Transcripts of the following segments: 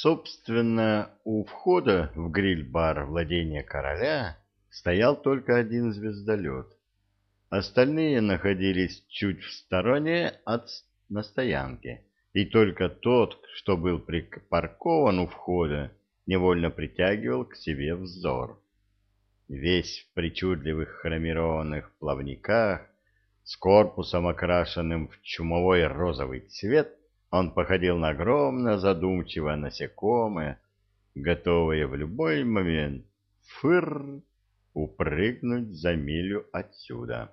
Собственно, у входа в гриль-бар владения короля стоял только один звездолет. Остальные находились чуть в стороне от на стоянке, и только тот, что был припаркован у входа, невольно притягивал к себе взор. Весь в причудливых хромированных плавниках, с корпусом окрашенным в чумовой розовый цвет, он походил на огромное задумчивое насекомое, готовое в любой момент фыр упрыгнуть за милю отсюда.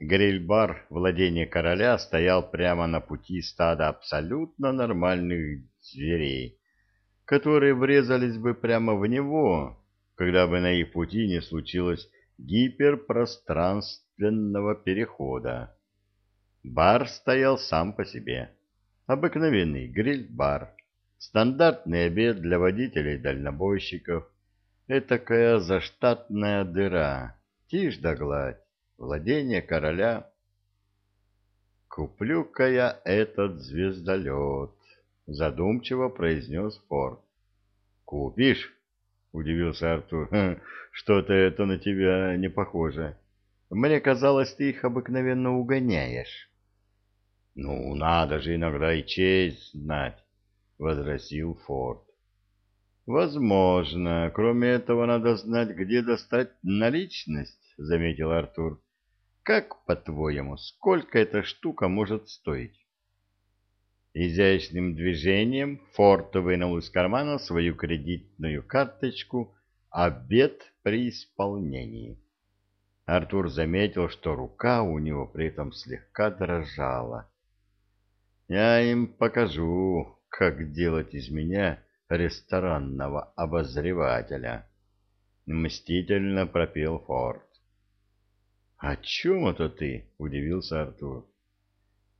Гриль-бар владения короля стоял прямо на пути стада абсолютно нормальных зверей, которые врезались бы прямо в него, когда бы на их пути не случилось гиперпространственного перехода. Бар стоял сам по себе. Обыкновенный гриль-бар, стандартный обед для водителей-дальнобойщиков, этакая заштатная дыра, тишь да гладь владение короля. «Куплю-ка я этот звездолет», — задумчиво произнес Форд. «Купишь?» — удивился Артур. «Что-то это на тебя не похоже. Мне казалось, ты их обыкновенно угоняешь». «Ну, надо же иногда и честь знать», — возразил Форд. «Возможно. Кроме этого, надо знать, где достать наличность», — заметил Артур. Как, по-твоему, сколько эта штука может стоить? Изящным движением Форд вынул из кармана свою кредитную карточку «Обед при исполнении». Артур заметил, что рука у него при этом слегка дрожала. «Я им покажу, как делать из меня ресторанного обозревателя», — мстительно пропел Форд. «О чем это ты?» — удивился Артур.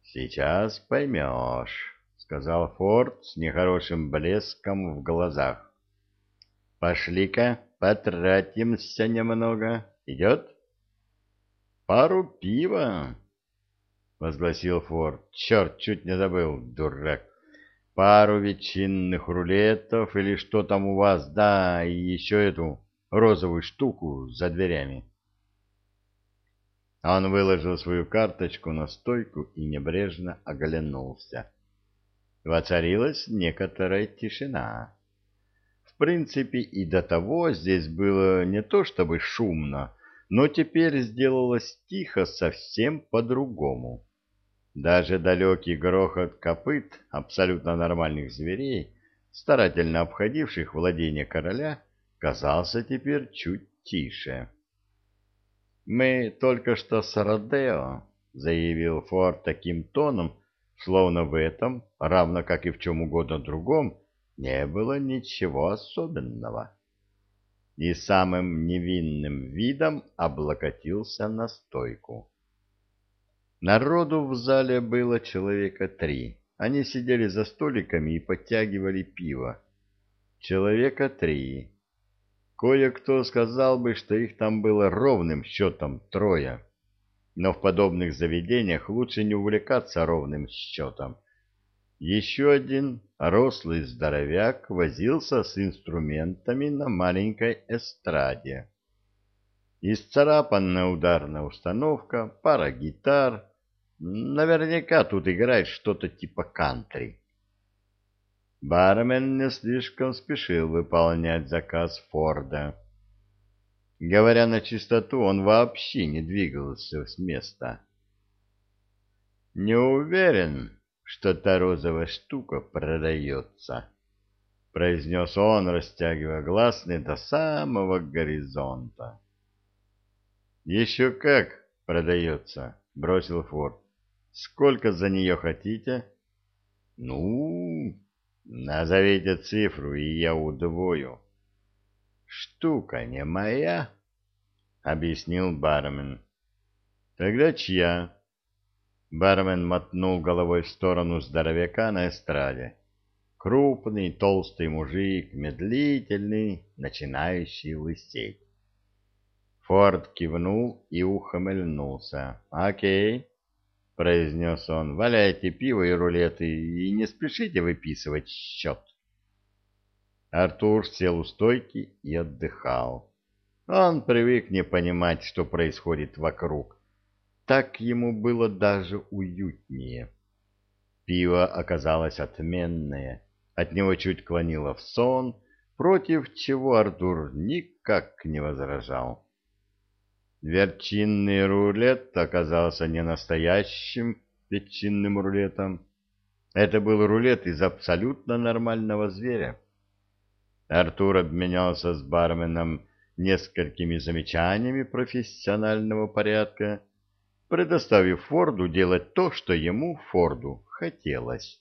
«Сейчас поймешь», — сказал Форд с нехорошим блеском в глазах. «Пошли-ка, потратимся немного. Идет?» «Пару пива», — возгласил Форд. «Черт, чуть не забыл, дурак. Пару ветчинных рулетов или что там у вас, да, и еще эту розовую штуку за дверями». Он выложил свою карточку на стойку и небрежно оглянулся. Воцарилась некоторая тишина. В принципе, и до того здесь было не то чтобы шумно, но теперь сделалось тихо совсем по-другому. Даже далекий грохот копыт абсолютно нормальных зверей, старательно обходивших владение короля, казался теперь чуть тише. «Мы только что с Родео», — заявил Форд таким тоном, словно в этом, равно как и в чем угодно другом, не было ничего особенного. И самым невинным видом облокотился на стойку. Народу в зале было человека три. Они сидели за столиками и подтягивали пиво. Человека три. Кое-кто сказал бы, что их там было ровным счетом трое. Но в подобных заведениях лучше не увлекаться ровным счетом. Еще один рослый здоровяк возился с инструментами на маленькой эстраде. Исцарапанная ударная установка, пара гитар. Наверняка тут играет что-то типа кантри. Бармен не слишком спешил выполнять заказ Форда. Говоря на чистоту, он вообще не двигался с места. «Не уверен, что та розовая штука продается», — произнес он, растягивая гласный до самого горизонта. «Еще как продается», — бросил Форд. «Сколько за нее хотите?» «Ну, Назовите цифру, и я удвою. Штука не моя, объяснил бармен. Тогда чья? Бармен мотнул головой в сторону здоровяка на эстраде. Крупный, толстый мужик, медлительный, начинающий лысеть. Форд кивнул и ухмыльнулся. «Окей, — произнес он, — валяйте пиво и рулеты и не спешите выписывать счет. Артур сел у стойки и отдыхал. Он привык не понимать, что происходит вокруг. Так ему было даже уютнее. Пиво оказалось отменное, от него чуть клонило в сон, против чего Артур никак не возражал. Верчинный рулет оказался не настоящим ветчинным рулетом. Это был рулет из абсолютно нормального зверя. Артур обменялся с барменом несколькими замечаниями профессионального порядка, предоставив Форду делать то, что ему, Форду, хотелось.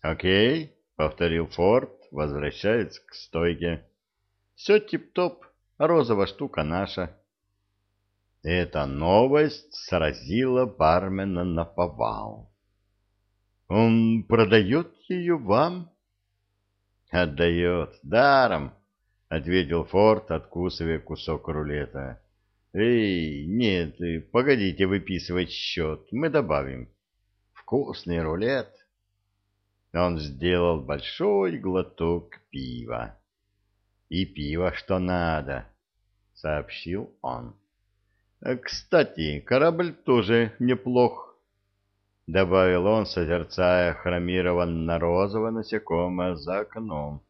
«Окей», — повторил Форд, возвращаясь к стойке. «Все тип-топ, розовая штука наша». Эта новость сразила бармена на повал. «Он продает ее вам?» «Отдает, даром», — ответил Форд, откусывая кусок рулета. «Эй, нет, погодите выписывать счет, мы добавим». «Вкусный рулет». Он сделал большой глоток пива. «И пиво, что надо», — сообщил он. «Кстати, корабль тоже неплох», — добавил он, созерцая хромированно-розовое насекомое за окном.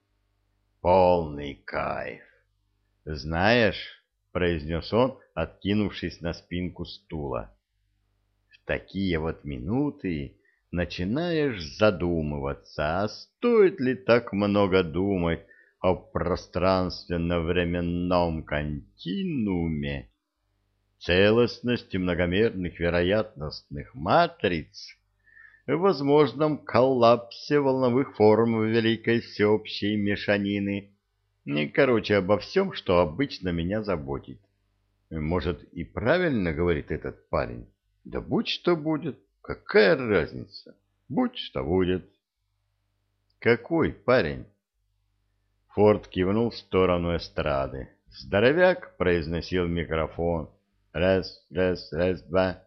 «Полный кайф! Знаешь...» — произнес он, откинувшись на спинку стула. «В такие вот минуты начинаешь задумываться, а стоит ли так много думать о пространственно-временном континууме, целостности многомерных вероятностных матриц, возможном коллапсе волновых форм великой всеобщей мешанины, короче, обо всем, что обычно меня заботит. Может, и правильно говорит этот парень? Да будь что будет. Какая разница? Будь что будет. Какой парень? Форд кивнул в сторону эстрады. Здоровяк произносил микрофон. Раз, раз, раз, два.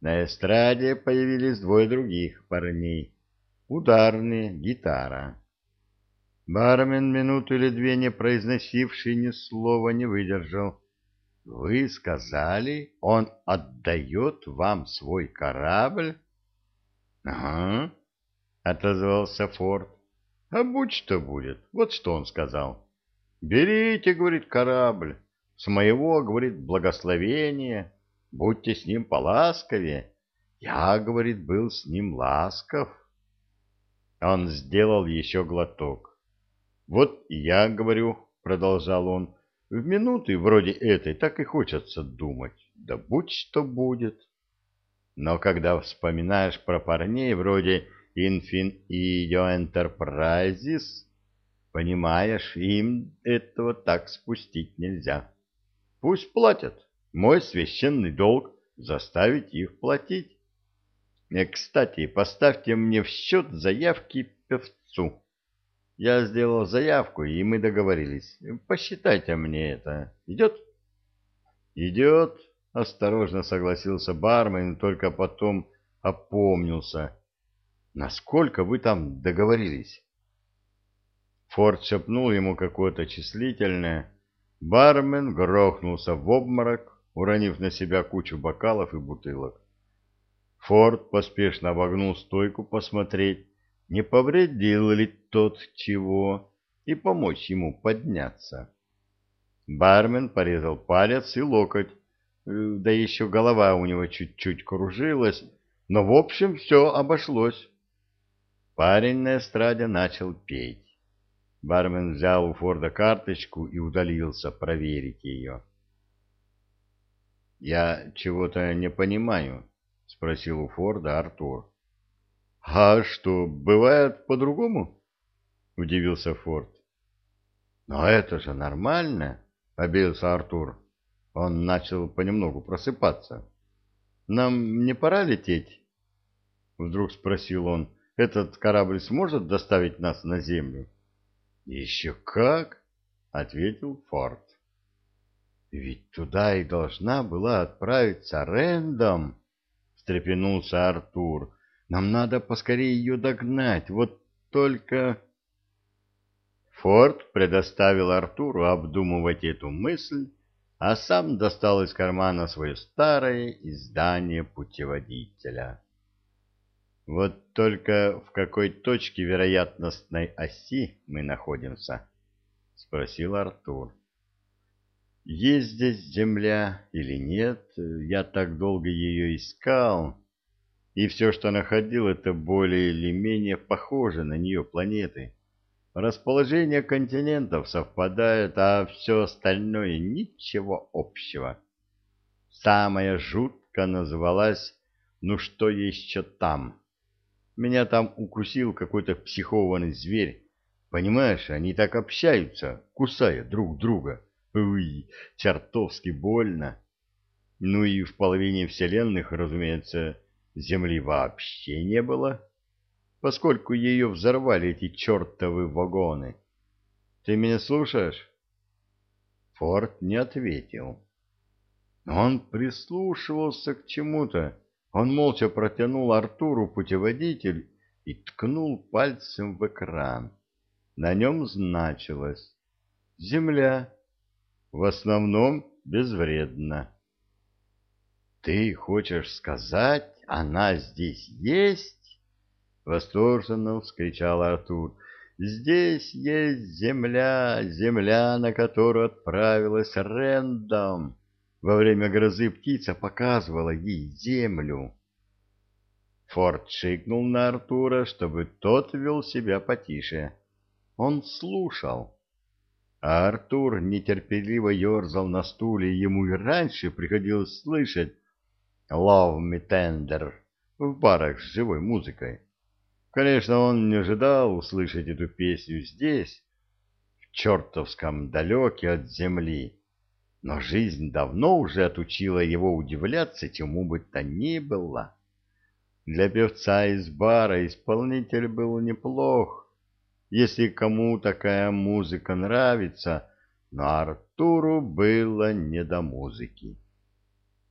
На эстраде появились двое других парней. Ударные, гитара. Бармен, минуту или две не произносивший ни слова, не выдержал. Вы сказали, он отдает вам свой корабль? — Ага, — отозвался Форд. — А будь что будет, вот что он сказал. — Берите, — говорит, — корабль. С моего, — говорит, — благословения. Будьте с ним поласковее. Я, — говорит, — был с ним ласков. Он сделал еще глоток. — Вот я, — говорю, — продолжал он, — в минуты вроде этой так и хочется думать, да будь что будет. Но когда вспоминаешь про парней вроде Infin и Enterprises, понимаешь, им этого так спустить нельзя. Пусть платят. Мой священный долг — заставить их платить. Э, кстати, поставьте мне в счет заявки певцу. Я сделал заявку, и мы договорились. Посчитайте мне это. Идет? Идет, осторожно согласился бармен, только потом опомнился. Насколько вы там договорились? Форд шепнул ему какое-то числительное. Бармен грохнулся в обморок, уронив на себя кучу бокалов и бутылок. Форд поспешно обогнул стойку посмотреть, не повредил ли тот чего, и помочь ему подняться. Бармен порезал палец и локоть, э, да еще голова у него чуть-чуть кружилась, но в общем все обошлось. Парень на эстраде начал петь. Бармен взял у Форда карточку и удалился проверить ее. «Я чего-то не понимаю», — спросил у Форда Артур. — А что, бывает по-другому? — удивился Форд. — Но это же нормально, — обиделся Артур. Он начал понемногу просыпаться. — Нам не пора лететь? — вдруг спросил он. — Этот корабль сможет доставить нас на Землю? — Еще как! — ответил Форд. — Ведь туда и должна была отправиться Рэндом, — встрепенулся Артур. Нам надо поскорее ее догнать. Вот только... Форд предоставил Артуру обдумывать эту мысль, а сам достал из кармана свое старое издание путеводителя. Вот только в какой точке вероятностной оси мы находимся? — спросил Артур. — Есть здесь Земля или нет? Я так долго ее искал, и все, что находил, это более или менее похоже на нее планеты. Расположение континентов совпадает, а все остальное ничего общего. Самая жутко называлась «Ну что еще там?». Меня там укусил какой-то психованный зверь. Понимаешь, они так общаются, кусая друг друга. Уй, чертовски больно. Ну и в половине вселенных, разумеется, Земли вообще не было поскольку ее взорвали эти чертовы вагоны. Ты меня слушаешь? Форд не ответил. Он прислушивался к чему-то. Он молча протянул Артуру путеводитель и ткнул пальцем в экран. На нем значилось «Земля. В основном безвредна». «Ты хочешь сказать, она здесь есть?» — восторженно вскричал Артур. «Здесь есть земля, земля, на которую отправилась Рэндом. Во время грозы птица показывала ей землю». Форд шикнул на Артура, чтобы тот вел себя потише. Он слушал. А Артур нетерпеливо ерзал на стуле, ему и раньше приходилось слышать «Love me tender» в барах с живой музыкой. Конечно, он не ожидал услышать эту песню здесь, в чертовском далеке от земли, но жизнь давно уже отучила его удивляться чему бы то ни было. Для певца из бара исполнитель был неплох, если кому такая музыка нравится, но Артуру было не до музыки.